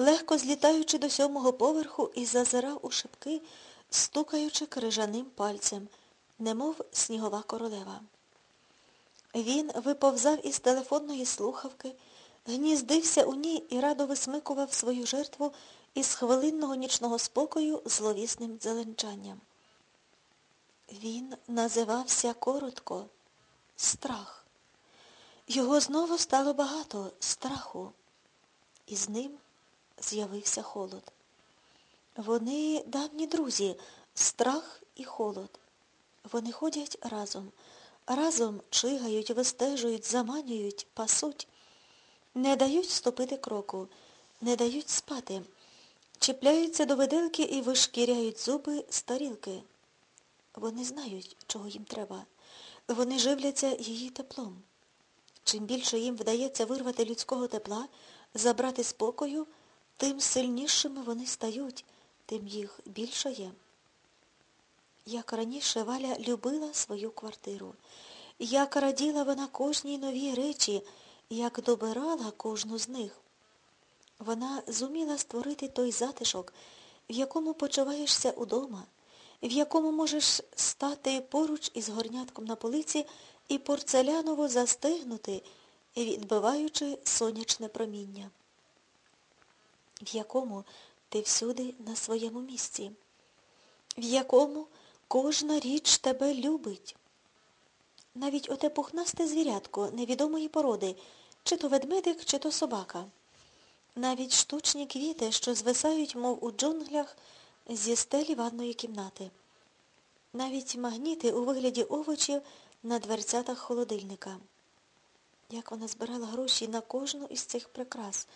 легко злітаючи до сьомого поверху і зазирав у шибки, стукаючи крижаним пальцем, немов снігова королева. Він виповзав із телефонної слухавки, гніздився у ній і радо висмикував свою жертву із хвилинного нічного спокою зловісним дзеленчанням. Він називався коротко страх. Його знову стало багато страху, і з ним з'явився холод. Вони давні друзі, страх і холод. Вони ходять разом, разом чигають, вистежують, заманюють, пасуть, не дають ступити кроку, не дають спати, чіпляються до виделки і вишкіряють зуби з тарілки. Вони знають, чого їм треба. Вони живляться її теплом. Чим більше їм вдається вирвати людського тепла, забрати спокою, тим сильнішими вони стають, тим їх більше є. Як раніше Валя любила свою квартиру, як раділа вона кожній новій речі, як добирала кожну з них. Вона зуміла створити той затишок, в якому почуваєшся удома, в якому можеш стати поруч із горнятком на полиці і порцеляново застигнути, відбиваючи сонячне проміння, в якому ти всюди на своєму місці, в якому кожна річ тебе любить. Навіть оте пухнасте звірятко невідомої породи, чи то ведмедик, чи то собака. Навіть штучні квіти, що звисають, мов у джунглях, зі стелі ванної кімнати. Навіть магніти у вигляді овочів на дверцятах холодильника. Як вона збирала гроші на кожну із цих прикрас,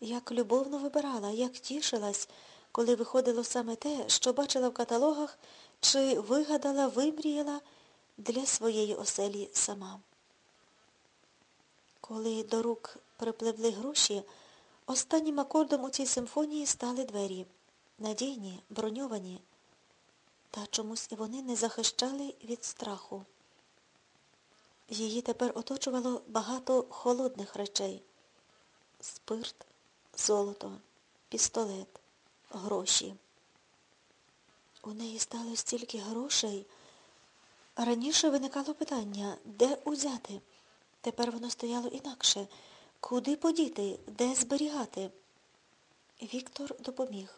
як любовно вибирала, як тішилась, коли виходило саме те, що бачила в каталогах, чи вигадала, вимріяла для своєї оселі сама. Коли до рук припливли гроші, останнім акордом у цій симфонії стали двері. Надійні, броньовані. Та чомусь і вони не захищали від страху. Її тепер оточувало багато холодних речей. Спирт, золото, пістолет, гроші. У неї стало стільки грошей. Раніше виникало питання, де узяти. Тепер воно стояло інакше. Куди подіти, де зберігати? Віктор допоміг.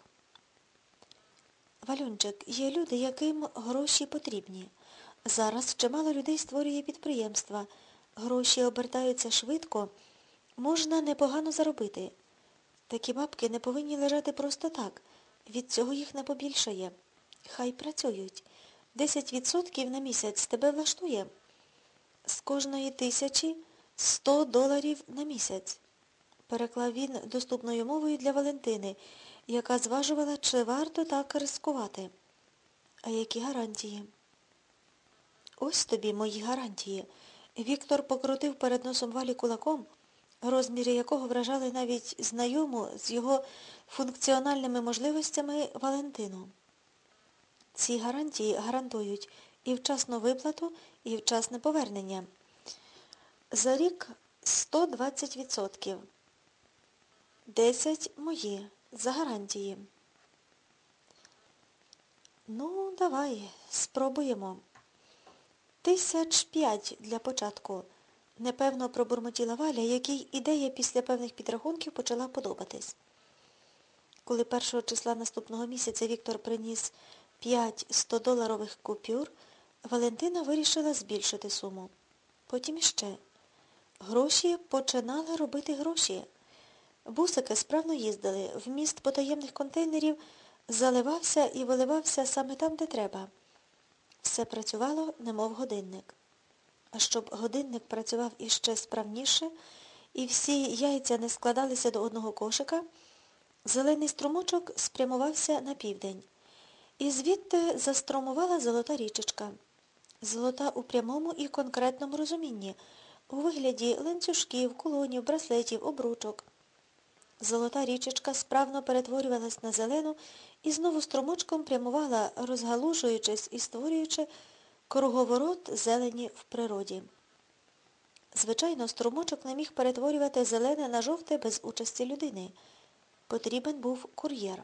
Валюнчик, є люди, яким гроші потрібні. Зараз чимало людей створює підприємства. Гроші обертаються швидко, можна непогано заробити. Такі бабки не повинні лежати просто так. Від цього їх не побільшає. Хай працюють. Десять відсотків на місяць тебе влаштує. З кожної тисячі сто доларів на місяць. Переклав він доступною мовою для Валентини, яка зважувала, чи варто так ризикувати. А які гарантії? Ось тобі мої гарантії. Віктор покрутив перед носом валі кулаком, розміри якого вражали навіть знайому з його функціональними можливостями Валентину. Ці гарантії гарантують і вчасну виплату, і вчасне повернення. За рік 120%. 10 мої. За гарантії. Ну, давай, спробуємо. Тисяч п'ять для початку. Непевно пробурмотіла Валя, якій ідея після певних підрахунків почала подобатись. Коли першого числа наступного місяця Віктор приніс п'ять 100-доларових купюр, Валентина вирішила збільшити суму. Потім іще. Гроші починали робити гроші. Бусики справно їздили, вміст потаємних контейнерів заливався і виливався саме там, де треба. Все працювало, немов годинник. Щоб годинник працював іще справніше, і всі яйця не складалися до одного кошика, зелений струмочок спрямувався на південь. І звідти заструмувала золота річечка. Золота у прямому і конкретному розумінні, у вигляді ланцюжків, кулонів, браслетів, обручок. Золота річечка справно перетворювалась на зелену і знову струмочком прямувала, розгалужуючись і створюючи круговорот зелені в природі. Звичайно, струмочок не міг перетворювати зелене на жовте без участі людини. Потрібен був кур'єр.